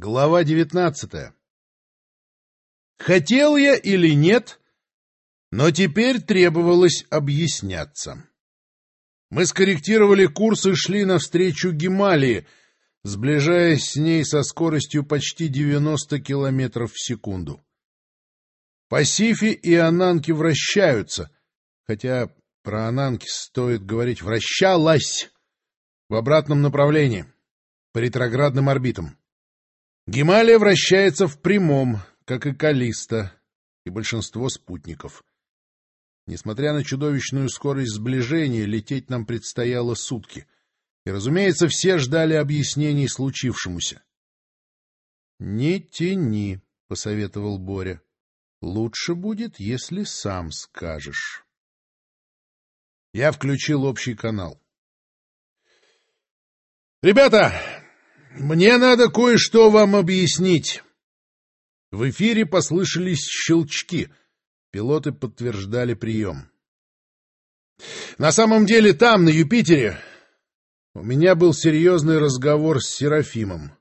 Глава девятнадцатая. Хотел я или нет, но теперь требовалось объясняться. Мы скорректировали курс и шли навстречу Гималии, сближаясь с ней со скоростью почти 90 километров в секунду. Пасифи и Ананки вращаются, хотя про Ананки стоит говорить «вращалась» в обратном направлении, по ретроградным орбитам. Гималия вращается в прямом, как и Калиста, и большинство спутников. Несмотря на чудовищную скорость сближения, лететь нам предстояло сутки. И, разумеется, все ждали объяснений случившемуся. — Не тяни, — посоветовал Боря. — Лучше будет, если сам скажешь. Я включил общий канал. — Ребята, мне надо кое-что вам объяснить. В эфире послышались щелчки. Пилоты подтверждали прием. На самом деле там, на Юпитере, у меня был серьезный разговор с Серафимом.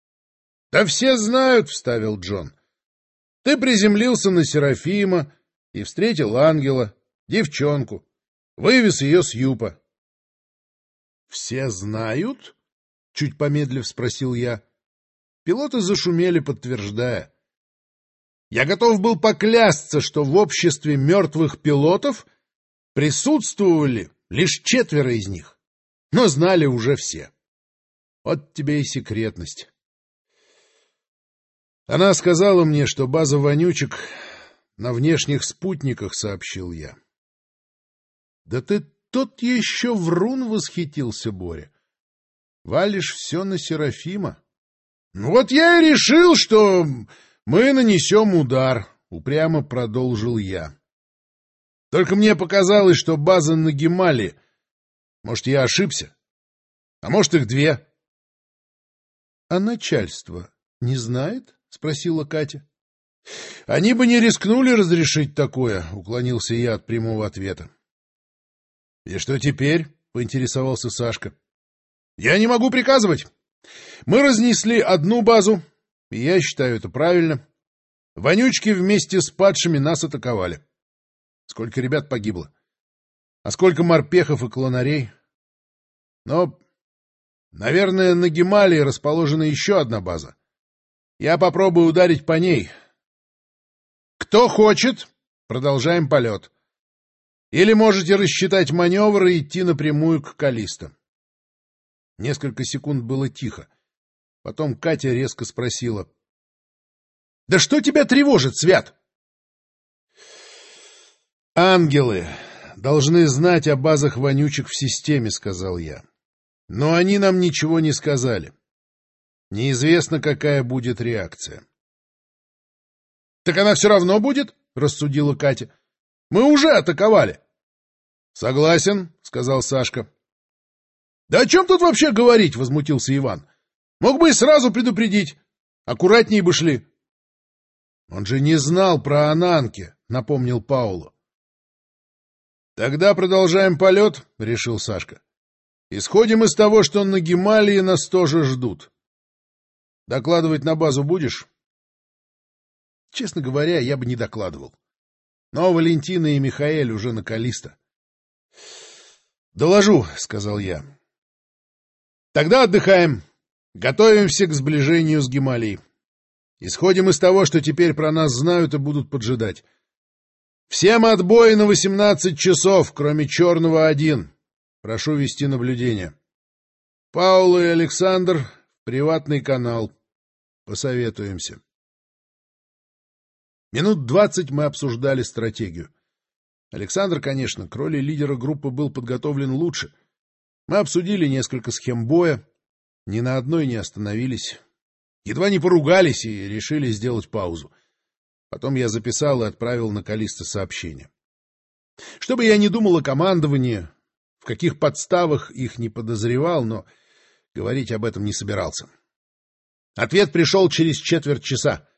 — Да все знают, — вставил Джон. — Ты приземлился на Серафима и встретил ангела, девчонку, вывез ее с Юпа. — Все знают? Чуть помедлив спросил я. Пилоты зашумели, подтверждая. Я готов был поклясться, что в обществе мертвых пилотов присутствовали лишь четверо из них, но знали уже все. Вот тебе и секретность. Она сказала мне, что база вонючек на внешних спутниках, сообщил я. — Да ты тот еще врун, — восхитился Боря. Валишь все на Серафима. Ну вот я и решил, что мы нанесем удар, — упрямо продолжил я. Только мне показалось, что база на Гемале. Может, я ошибся? А может, их две. — А начальство не знает? — спросила Катя. — Они бы не рискнули разрешить такое, — уклонился я от прямого ответа. — И что теперь? — поинтересовался Сашка. — я не могу приказывать. Мы разнесли одну базу, и я считаю это правильно. Вонючки вместе с падшими нас атаковали. Сколько ребят погибло? А сколько морпехов и клонарей? Но, наверное, на Гемалии расположена еще одна база. Я попробую ударить по ней. Кто хочет, продолжаем полет. Или можете рассчитать маневр и идти напрямую к Калистам. Несколько секунд было тихо. Потом Катя резко спросила. — Да что тебя тревожит, Свят? — Ангелы должны знать о базах вонючек в системе, — сказал я. Но они нам ничего не сказали. Неизвестно, какая будет реакция. — Так она все равно будет, — рассудила Катя. — Мы уже атаковали. — Согласен, — сказал Сашка. — Да о чем тут вообще говорить? — возмутился Иван. — Мог бы и сразу предупредить. Аккуратнее бы шли. — Он же не знал про Ананки, — напомнил Пауло. — Тогда продолжаем полет, — решил Сашка. — Исходим из того, что на Гималии нас тоже ждут. Докладывать на базу будешь? Честно говоря, я бы не докладывал. Но Валентина и Михаэль уже на Калиста. — Доложу, — сказал я. Тогда отдыхаем. Готовимся к сближению с Гималией. Исходим из того, что теперь про нас знают и будут поджидать. Всем отбой на 18 часов, кроме черного один. Прошу вести наблюдение. Паула и Александр приватный канал. Посоветуемся. Минут двадцать мы обсуждали стратегию. Александр, конечно, к роли лидера группы был подготовлен лучше — мы обсудили несколько схем боя, ни на одной не остановились. Едва не поругались и решили сделать паузу. Потом я записал и отправил на Калиста сообщение. Чтобы я не думал о командовании, в каких подставах их не подозревал, но говорить об этом не собирался. Ответ пришел через четверть часа.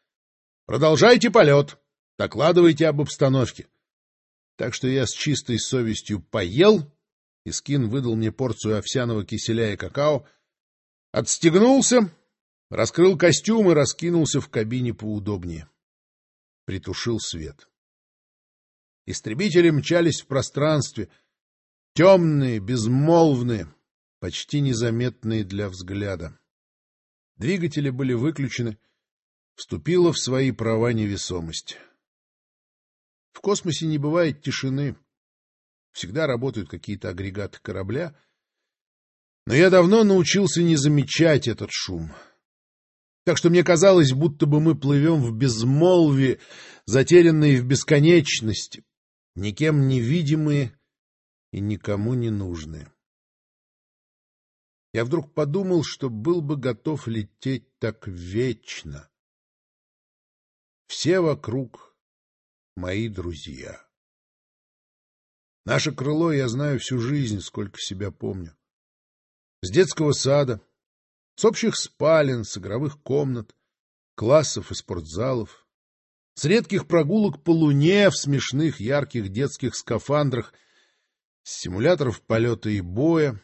Продолжайте полет, докладывайте об обстановке. Так что я с чистой совестью поел Искин выдал мне порцию овсяного киселя и какао, отстегнулся Раскрыл костюм и раскинулся в кабине поудобнее. Притушил свет. Истребители мчались в пространстве, темные, безмолвные, почти незаметные для взгляда. Двигатели были выключены, вступила в свои права невесомость. В космосе не бывает тишины. Всегда работают какие-то агрегаты корабля. Но я давно научился не замечать этот шум. Так что мне казалось, будто бы мы плывем в безмолвии, затерянные в бесконечности, никем невидимые и никому не нужные. Я вдруг подумал, что был бы готов лететь так вечно. Все вокруг мои друзья. Наше крыло я знаю всю жизнь, сколько себя помню. С детского сада, с общих спален, с игровых комнат, классов и спортзалов, с редких прогулок по луне в смешных ярких детских скафандрах, с симуляторов полета и боя,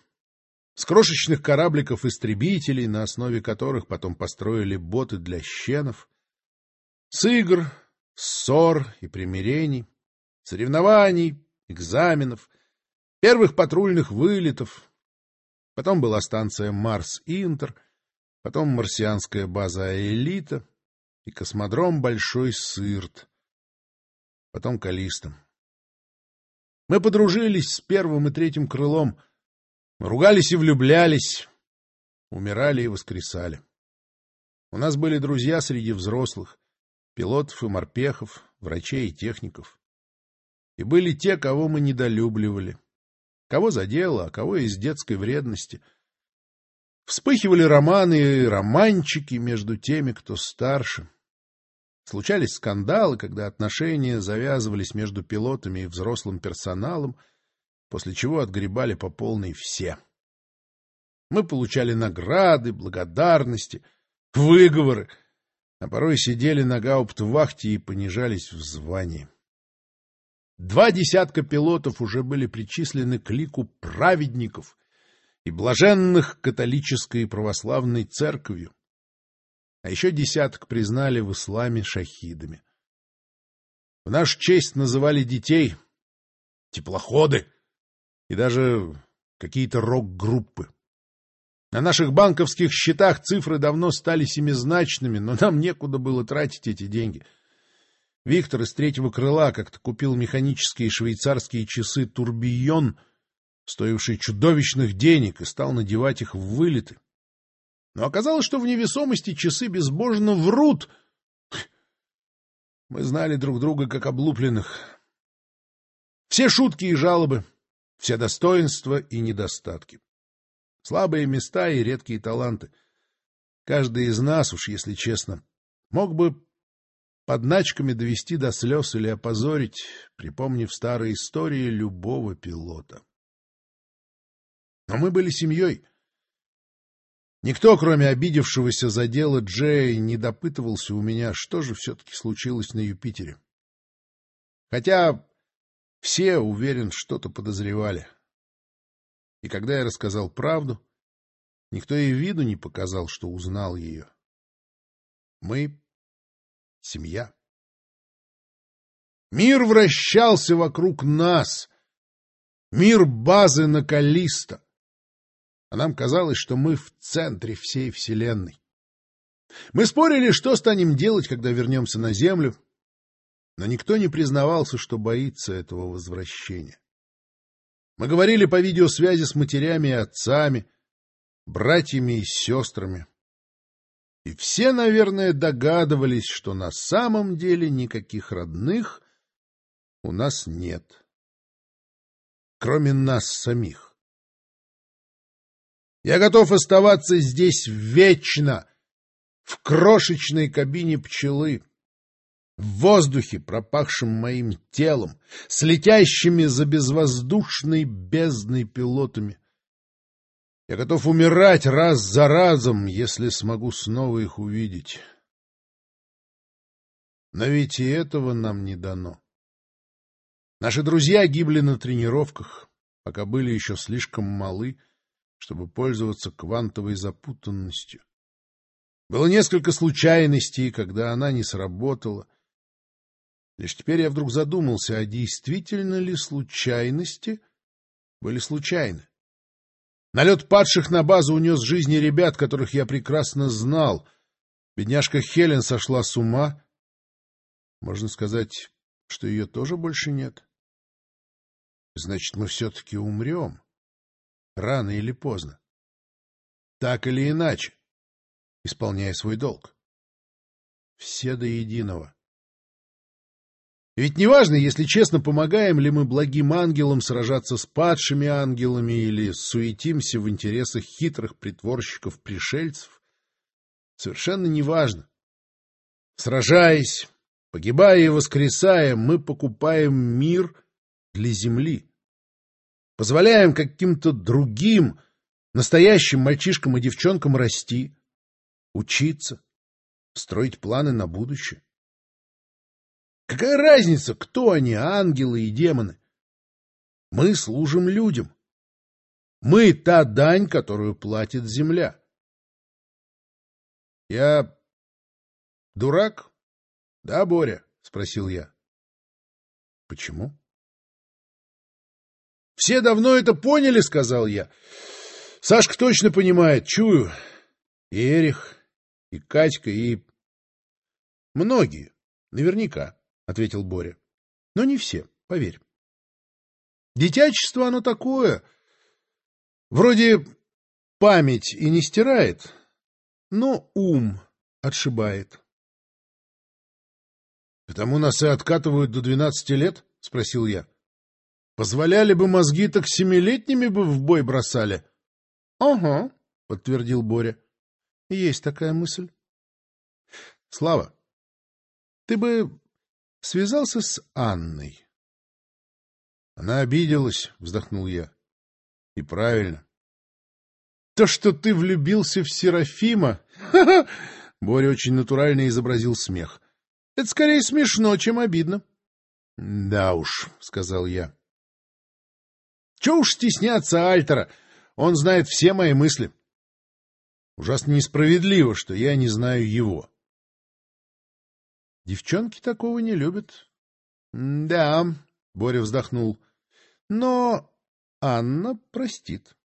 с крошечных корабликов-истребителей, на основе которых потом построили боты для щенов, с игр, ссор и примирений, соревнований, экзаменов, первых патрульных вылетов. Потом была станция Марс-Интер, потом марсианская база «Элита» и космодром Большой Сырт, потом Калистом. Мы подружились с первым и третьим крылом, ругались и влюблялись, умирали и воскресали. У нас были друзья среди взрослых, пилотов и морпехов, врачей и техников. И были те, кого мы недолюбливали, кого за дело, а кого из детской вредности. Вспыхивали романы и романчики между теми, кто старше. Случались скандалы, когда отношения завязывались между пилотами и взрослым персоналом, после чего отгребали по полной все. Мы получали награды, благодарности, выговоры — а порой сидели на гауптвахте и понижались в звании. Два десятка пилотов уже были причислены к лику праведников и блаженных католической и православной церковью, а еще десяток признали в исламе шахидами. В нашу честь называли детей теплоходы и даже какие-то рок-группы. На наших банковских счетах цифры давно стали семизначными, но нам некуда было тратить эти деньги. Виктор из третьего крыла как-то купил механические швейцарские часы «Турбион», стоившие чудовищных денег, и стал надевать их в вылеты. Но оказалось, что в невесомости часы безбожно врут. Мы знали друг друга как облупленных. Все шутки и жалобы, все достоинства и недостатки слабые места и редкие таланты. Каждый из нас, уж если честно, мог бы подначками довести до слез или опозорить, припомнив старые истории любого пилота. Но мы были семьей. Никто, кроме обидевшегося за дело Джея, не допытывался у меня, что же все-таки случилось на Юпитере. Хотя все, уверен, что-то подозревали. И когда я рассказал правду, никто и виду не показал, что узнал ее. Мы — семья. Мир вращался вокруг нас. Мир базы на Калиста. А нам казалось, что мы в центре всей Вселенной. Мы спорили, что станем делать, когда вернемся на Землю, но никто не признавался, что боится этого возвращения. Мы говорили по видеосвязи с матерями и отцами, братьями и сестрами. И все, наверное, догадывались, что на самом деле никаких родных у нас нет, кроме нас самих. Я готов оставаться здесь вечно, в крошечной кабине пчелы, в воздухе, пропахшем моим телом, с летящими за безвоздушной бездной пилотами. Я готов умирать раз за разом, если смогу снова их увидеть. Но ведь и этого нам не дано. Наши друзья гибли на тренировках, пока были еще слишком малы, чтобы пользоваться квантовой запутанностью. Было несколько случайностей, когда она не сработала. Лишь теперь я вдруг задумался, а действительно ли случайности были случайны? Налет падших на базу унес жизни ребят, которых я прекрасно знал. Бедняжка Хелен сошла с ума. Можно сказать, что ее тоже больше нет. Значит, мы все-таки умрем. Рано или поздно. Так или иначе, исполняя свой долг. Все до единого. Ведь неважно, если честно, помогаем ли мы благим ангелам сражаться с падшими ангелами или суетимся в интересах хитрых притворщиков-пришельцев. Совершенно неважно. Сражаясь, погибая и воскресая, мы покупаем мир для земли. Позволяем каким-то другим, настоящим мальчишкам и девчонкам расти, учиться, строить планы на будущее. Какая разница, кто они, ангелы и демоны? Мы служим людям. Мы — та дань, которую платит земля. — Я дурак? — Да, Боря, — спросил я. — Почему? — Все давно это поняли, — сказал я. — Сашка точно понимает, чую. И Эрих, и Катька, и... Многие, наверняка. — ответил Боря. — Но не все, поверь. Детячество оно такое. Вроде память и не стирает, но ум отшибает. — Потому нас и откатывают до двенадцати лет? — спросил я. — Позволяли бы мозги, так семилетними бы в бой бросали. — Ага, — подтвердил Боря. — Есть такая мысль. — Слава, ты бы связался с Анной. Она обиделась, вздохнул я. И правильно. То, что ты влюбился в Серафима... Боря очень натурально изобразил смех. Это скорее смешно, чем обидно. — Да уж, — сказал я. — Чего уж стесняться Альтера? Он знает все мои мысли. Ужасно несправедливо, что я не знаю его. Девчонки такого не любят. — Да, — Боря вздохнул, — но Анна простит.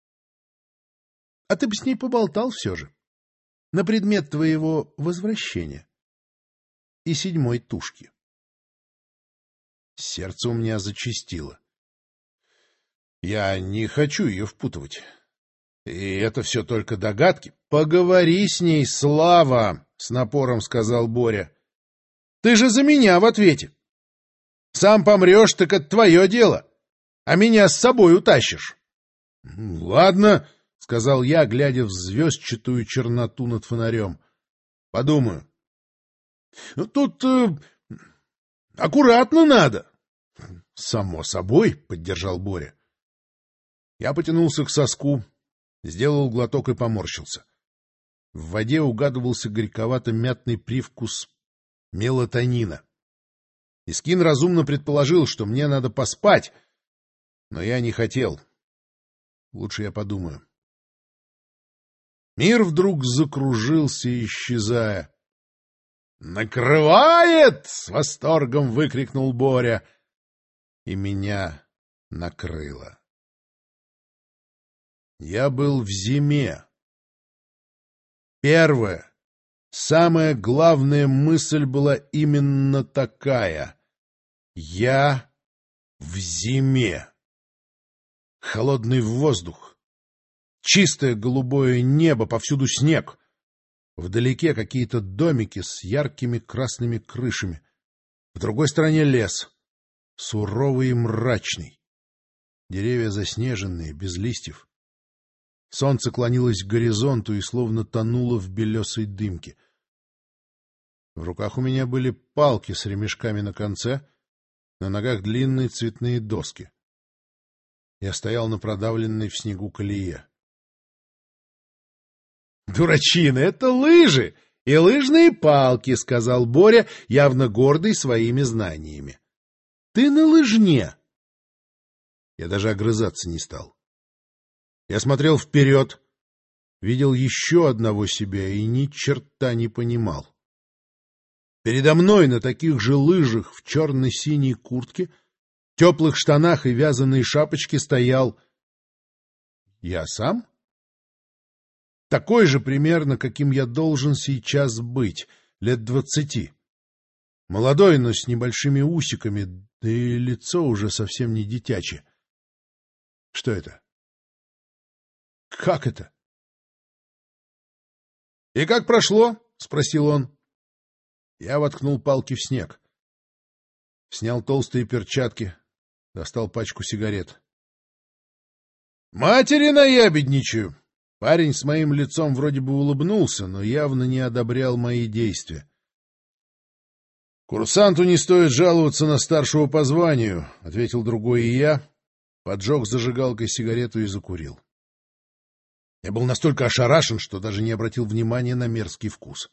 — А ты бы с ней поболтал все же. На предмет твоего возвращения. И седьмой тушки. Сердце у меня зачастило. Я не хочу ее впутывать. И это все только догадки. — Поговори с ней, Слава! — с напором сказал Боря. Ты же за меня в ответе. Сам помрешь, так это твое дело, а меня с собой утащишь. — Ладно, — сказал я, глядя в звездчатую черноту над фонарем. — Подумаю. Ну, — Тут э, аккуратно надо. — Само собой, — поддержал Боря. Я потянулся к соску, сделал глоток и поморщился. В воде угадывался горьковато-мятный привкус мелатонина. Искин разумно предположил, что мне надо поспать, но я не хотел. Лучше я подумаю. Мир вдруг закружился, исчезая. «Накрывает!» — с восторгом выкрикнул Боря. И меня накрыло. Я был в зиме. Первое, Самая главная мысль была именно такая. Я в зиме. Холодный воздух. Чистое голубое небо, повсюду снег. Вдалеке какие-то домики с яркими красными крышами. В другой стороне лес. Суровый и мрачный. Деревья заснеженные, без листьев. Солнце клонилось к горизонту и словно тонуло в белесой дымке. В руках у меня были палки с ремешками на конце, на ногах длинные цветные доски. Я стоял на продавленной в снегу колее. — Дурачина, это лыжи и лыжные палки, — сказал Боря, явно гордый своими знаниями. — Ты на лыжне. Я даже огрызаться не стал. Я смотрел вперед, видел еще одного себя и ни черта не понимал. Передо мной на таких же лыжах в черно-синей куртке, теплых штанах и вязаной шапочке стоял... Я сам? Такой же примерно, каким я должен сейчас быть, лет двадцати. Молодой, но с небольшими усиками, да и лицо уже совсем не дитячее. Что это? Как это? — И как прошло? — спросил он. Я воткнул палки в снег. Снял толстые перчатки, достал пачку сигарет. — Матери наябедничаю! Парень с моим лицом вроде бы улыбнулся, но явно не одобрял мои действия. — Курсанту не стоит жаловаться на старшего по званию, — ответил другой и я, поджег зажигалкой сигарету и закурил. Я был настолько ошарашен, что даже не обратил внимания на мерзкий вкус.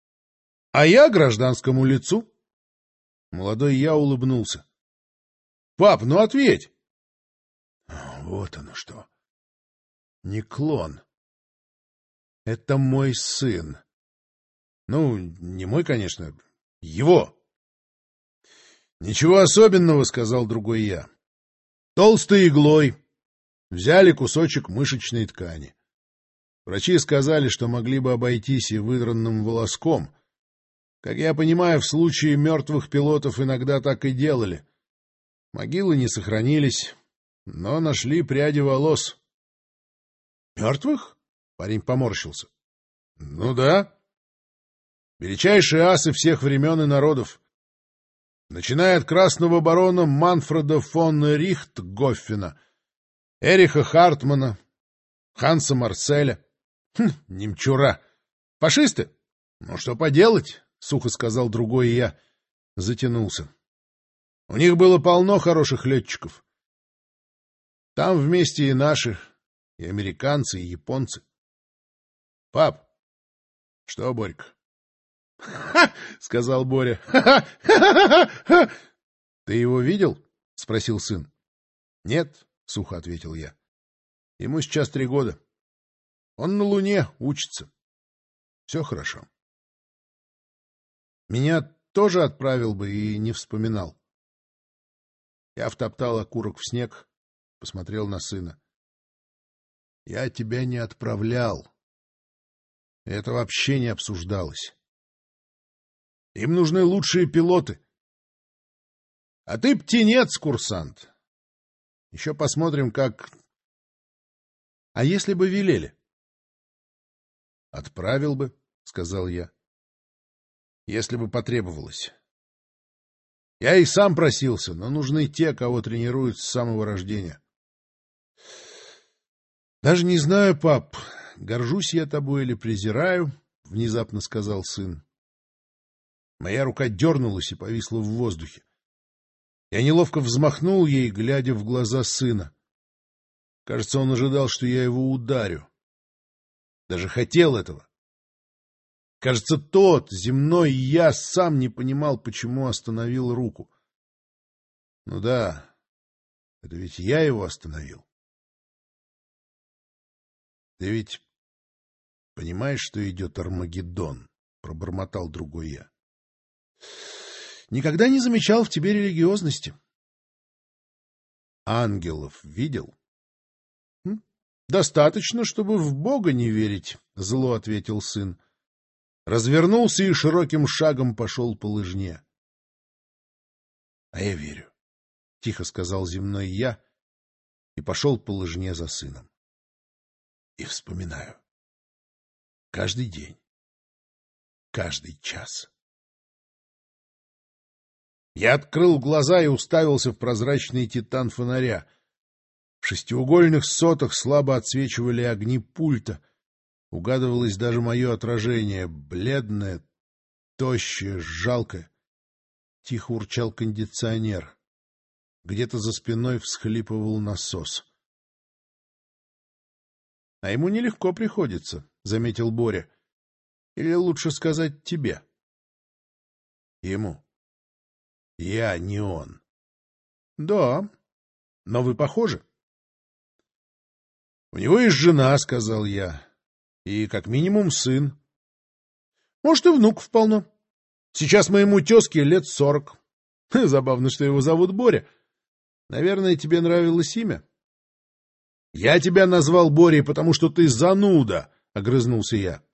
— А я гражданскому лицу. Молодой я улыбнулся. — Пап, ну ответь! — Вот оно что. Не клон. Это мой сын. Ну, не мой, конечно, его. — Ничего особенного, — сказал другой я. — Толстой иглой. Взяли кусочек мышечной ткани. Врачи сказали, что могли бы обойтись и выдранным волоском, как я понимаю, в случае мертвых пилотов иногда так и делали. Могилы не сохранились, но нашли пряди волос. — Мертвых? — парень поморщился. — Ну да. Величайшие асы всех времен и народов. Начиная от красного барона Манфреда фон Рихтгоффена, Эриха Хартмана, Ханса Марселя. Хм, немчура. Фашисты? Ну, что поделать? — сухо сказал другой, я затянулся. У них было полно хороших летчиков. Там вместе и наши, и американцы, и японцы. — Пап! — Что, Борька? — сказал Боря. — Ты его видел? — спросил сын. — Нет, — сухо ответил я. — Ему сейчас три года. Он на Луне учится. Все хорошо. — меня тоже отправил бы и не вспоминал. Я втоптал окурок в снег, посмотрел на сына. — Я тебя не отправлял. Это вообще не обсуждалось. Им нужны лучшие пилоты. А ты птенец, курсант. Еще посмотрим, как... А если бы велели? — Отправил бы, — сказал я если бы потребовалось. Я и сам просился, но нужны те, кого тренируют с самого рождения. — Даже не знаю, пап, горжусь я тобой или презираю, — внезапно сказал сын. Моя рука дернулась и повисла в воздухе. Я неловко взмахнул ей, глядя в глаза сына. Кажется, он ожидал, что я его ударю. Даже хотел этого. Кажется, тот, земной я, сам не понимал, почему остановил руку. Ну да, это ведь я его остановил. Ты ведь понимаешь, что идет Армагеддон? — пробормотал другой я. — Никогда не замечал в тебе религиозности. — Ангелов видел? — Достаточно, чтобы в Бога не верить, — зло ответил сын развернулся и широким шагом пошел по лыжне. — А я верю, — тихо сказал земной я и пошел по лыжне за сыном. И вспоминаю. Каждый день, каждый час. Я открыл глаза и уставился в прозрачный титан фонаря. В шестиугольных сотах слабо отсвечивали огни пульта — Угадывалось даже мое отражение, бледное, тощее, жалкое. Тихо урчал кондиционер. Где-то за спиной всхлипывал насос. — А ему нелегко приходится, — заметил Боря. — Или лучше сказать тебе. — Ему. — Я не он. — Да, но вы похожи. — У него есть жена, — сказал я. И как минимум сын. Может, и внуков полно. Сейчас моему тезке лет сорок. Забавно, что его зовут Боря. Наверное, тебе нравилось имя? — Я тебя назвал Борей, потому что ты зануда, — огрызнулся я.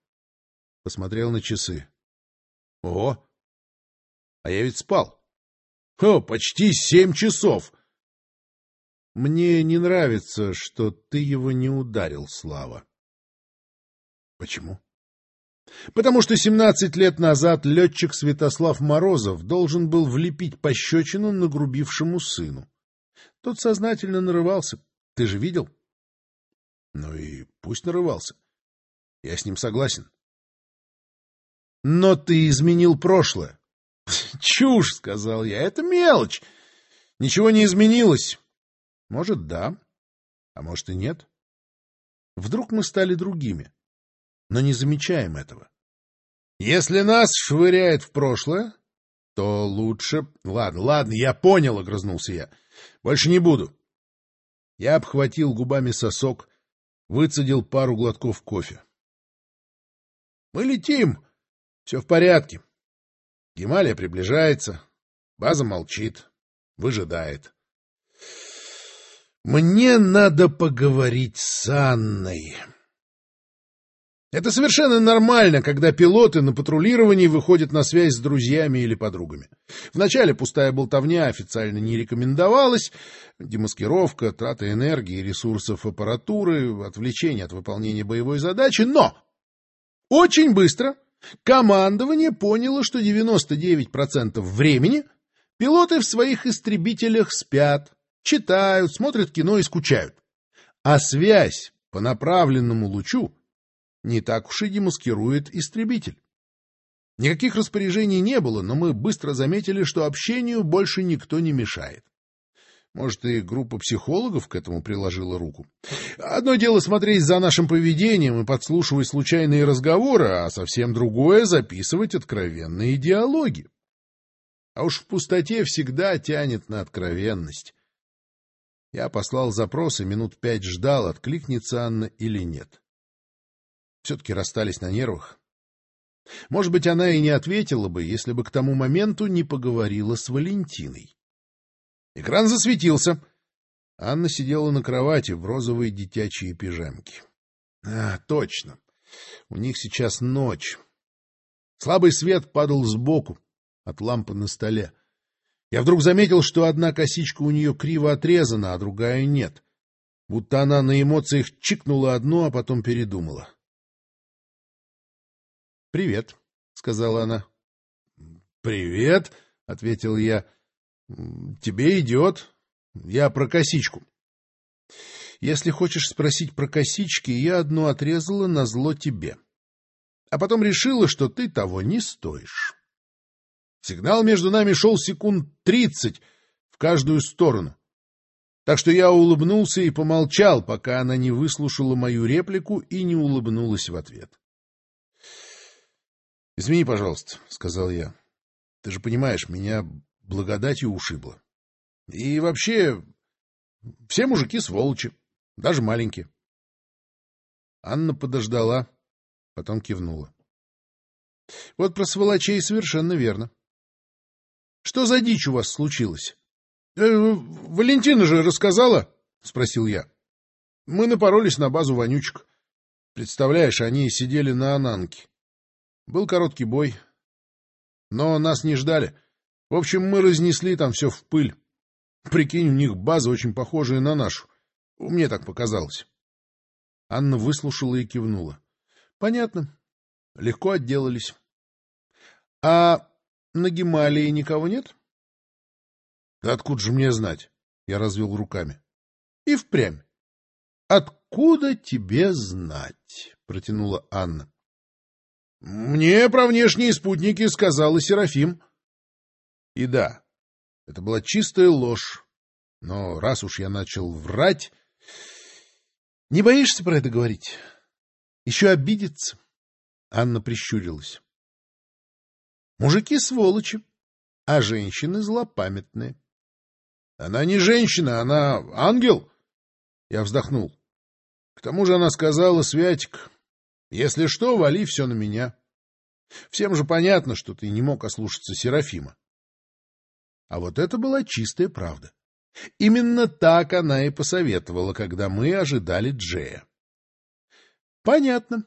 Посмотрел на часы. — Ого! А я ведь спал. О, почти семь часов! Мне не нравится, что ты его не ударил, Слава. — Почему? — Потому что семнадцать лет назад летчик Святослав Морозов должен был влепить пощечину нагрубившему сыну. Тот сознательно нарывался. Ты же видел? Ну и пусть нарывался. Я с ним согласен. Но ты изменил прошлое. Чушь, сказал я, это мелочь. Ничего не изменилось. Может, да, а может и нет. Вдруг мы стали другими, но не замечаем этого. Если нас швыряет в прошлое, то лучше... Ладно, ладно, я понял, — огрызнулся я. Больше не буду. Я обхватил губами сосок, выцедил пару глотков кофе. Мы летим. Все в порядке. Гемалия приближается. База молчит. Выжидает. Мне надо поговорить с Анной. Это совершенно нормально, когда пилоты на патрулировании выходят на связь с друзьями или подругами. Вначале пустая болтовня официально не рекомендовалась, демаскировка, трата энергии, ресурсов аппаратуры, отвлечение от выполнения боевой задачи, но очень быстро командование поняло, что 99% времени пилоты в своих истребителях спят, читают, смотрят кино и скучают. А связь по направленному лучу не так уж и демаскирует истребитель. Никаких распоряжений не было, но мы быстро заметили, что общению больше никто не мешает. Может, и группа психологов к этому приложила руку. Одно дело смотреть за нашим поведением и подслушивать случайные разговоры, а совсем другое — записывать откровенные диалоги. А уж в пустоте всегда тянет на откровенность. Я послал запрос и минут пять ждал, откликнется Анна или нет. Все-таки расстались на нервах. Может быть, она и не ответила бы, если бы к тому моменту не поговорила с Валентиной. Экран засветился. Анна сидела на кровати в розовой детячей пижамке. А, точно. У них сейчас ночь. Слабый свет падал сбоку от лампы на столе. Я вдруг заметил, что одна косичка у нее криво отрезана, а другая нет. Будто она на эмоциях чикнула одну, а потом передумала. — Привет, — сказала она. — Привет, — ответил я. — Тебе идет. Я про косичку. Если хочешь спросить про косички, я одну отрезала на зло тебе. А потом решила, что ты того не стоишь. Сигнал между нами шел секунд тридцать в каждую сторону. Так что я улыбнулся и помолчал, пока она не выслушала мою реплику и не улыбнулась в ответ. — Извини, пожалуйста, — сказал я. — Ты же понимаешь, меня благодатью ушибло. И вообще, все мужики сволочи, даже маленькие. Анна подождала, потом кивнула. — Вот про сволочей совершенно верно. — Что за дичь у вас случилась? — э, Валентина же рассказала, — спросил я. — Мы напоролись на базу вонючек. Представляешь, они сидели на Ананке. Был короткий бой, но нас не ждали. В общем, мы разнесли там все в пыль. Прикинь, у них база очень похожая на нашу. Мне так показалось. Анна выслушала и кивнула. — Понятно. Легко отделались. — А на Гималии никого нет? — Да откуда же мне знать? Я развел руками. — И впрямь. — Откуда тебе знать? — протянула Анна. Мне про внешние спутники сказал и Серафим. И да, это была чистая ложь. Но раз уж я начал врать... Не боишься про это говорить? Еще обидится. Анна прищурилась. Мужики сволочи, а женщины злопамятные. Она не женщина, она ангел. Я вздохнул. К тому же она сказала, Святик, Если что, вали все на меня. Всем же понятно, что ты не мог ослушаться Серафима. А вот это была чистая правда. Именно так она и посоветовала, когда мы ожидали Джея. Понятно.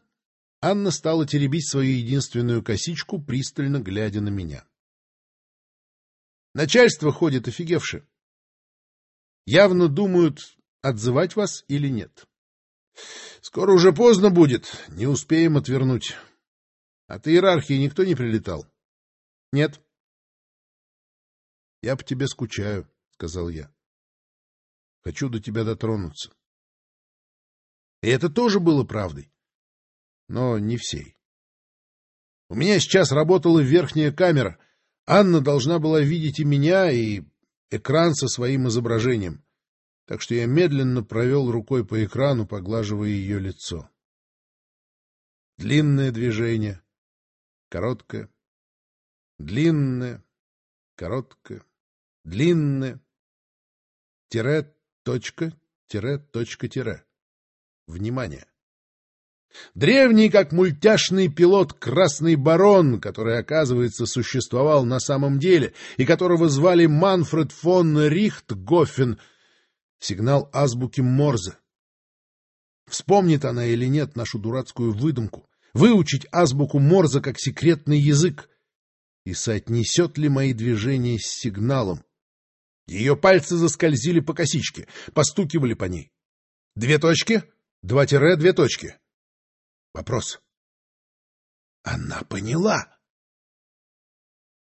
Анна стала теребить свою единственную косичку, пристально глядя на меня. Начальство ходит офигевши. Явно думают, отзывать вас или нет. Скоро уже поздно будет, не успеем отвернуть. От иерархии никто не прилетал? Нет. Я по тебе скучаю, сказал я. Хочу до тебя дотронуться. И это тоже было правдой. Но не всей. У меня сейчас работала верхняя камера. Анна должна была видеть и меня, и экран со своим изображением. Так что я медленно провел рукой по экрану, поглаживая ее лицо. Длинное движение, короткое, длинное, короткое, длинное, тире, точка, тире, точка, тире. Внимание! Древний, как мультяшный пилот Красный Барон, который, оказывается, существовал на самом деле, и которого звали Манфред фон Рихтгофен, сигнал азбуки Морзе. Вспомнит она или нет нашу дурацкую выдумку, выучить азбуку Морзе как секретный язык, и соотнесет ли мои движения с сигналом. Ее пальцы заскользили по косичке, постукивали по ней. Две точки — Два тире, две точки. Вопрос. Она поняла.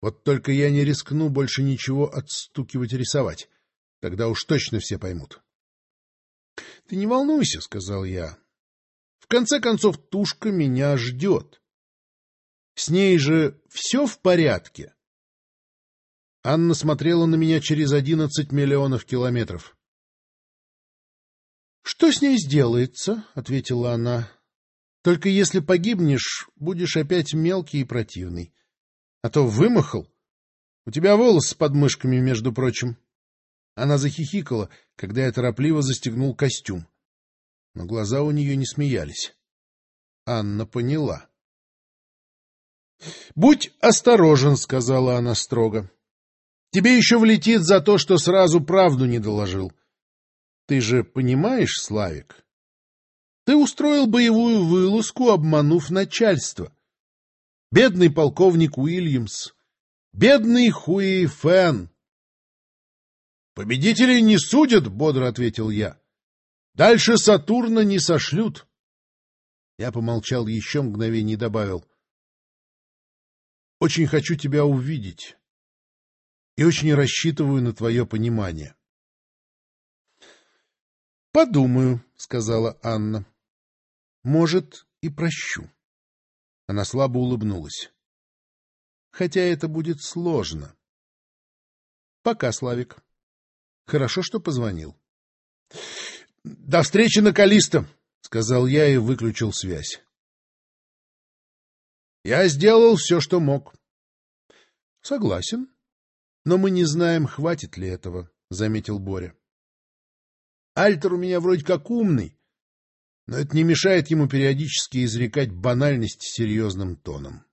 Вот только я не рискну больше ничего отстукивать и рисовать. Тогда уж точно все поймут. — Ты не волнуйся, — сказал я. — В конце концов, тушка меня ждет. С ней же все в порядке. Анна смотрела на меня через одиннадцать миллионов километров. — Что с ней сделается? — ответила она. — Только если погибнешь, будешь опять мелкий и противный. А то вымахал. У тебя волосы под мышками, между прочим. Она захихикала, когда я торопливо застегнул костюм. Но глаза у нее не смеялись. Анна поняла. — Будь осторожен, — сказала она строго. — Тебе еще влетит за то, что сразу правду не доложил. Ты же понимаешь, Славик? Ты устроил боевую вылазку, обманув начальство. Бедный полковник Уильямс, бедный Хуи Фэн. Победителей не судят, бодро ответил я. Дальше Сатурна не сошлют. Я помолчал еще мгновение и добавил. Очень хочу тебя увидеть и очень рассчитываю на твое понимание. — Подумаю, — сказала Анна. — Может, и прощу. Она слабо улыбнулась. — Хотя это будет сложно. — Пока, Славик. Хорошо, что позвонил. — До встречи на Калисто, — сказал я и выключил связь. Я сделал все, что мог. — Согласен. Но мы не знаем, хватит ли этого, — заметил Боря. Альтер у меня вроде как умный, но это не мешает ему периодически изрекать банальность серьезным тоном.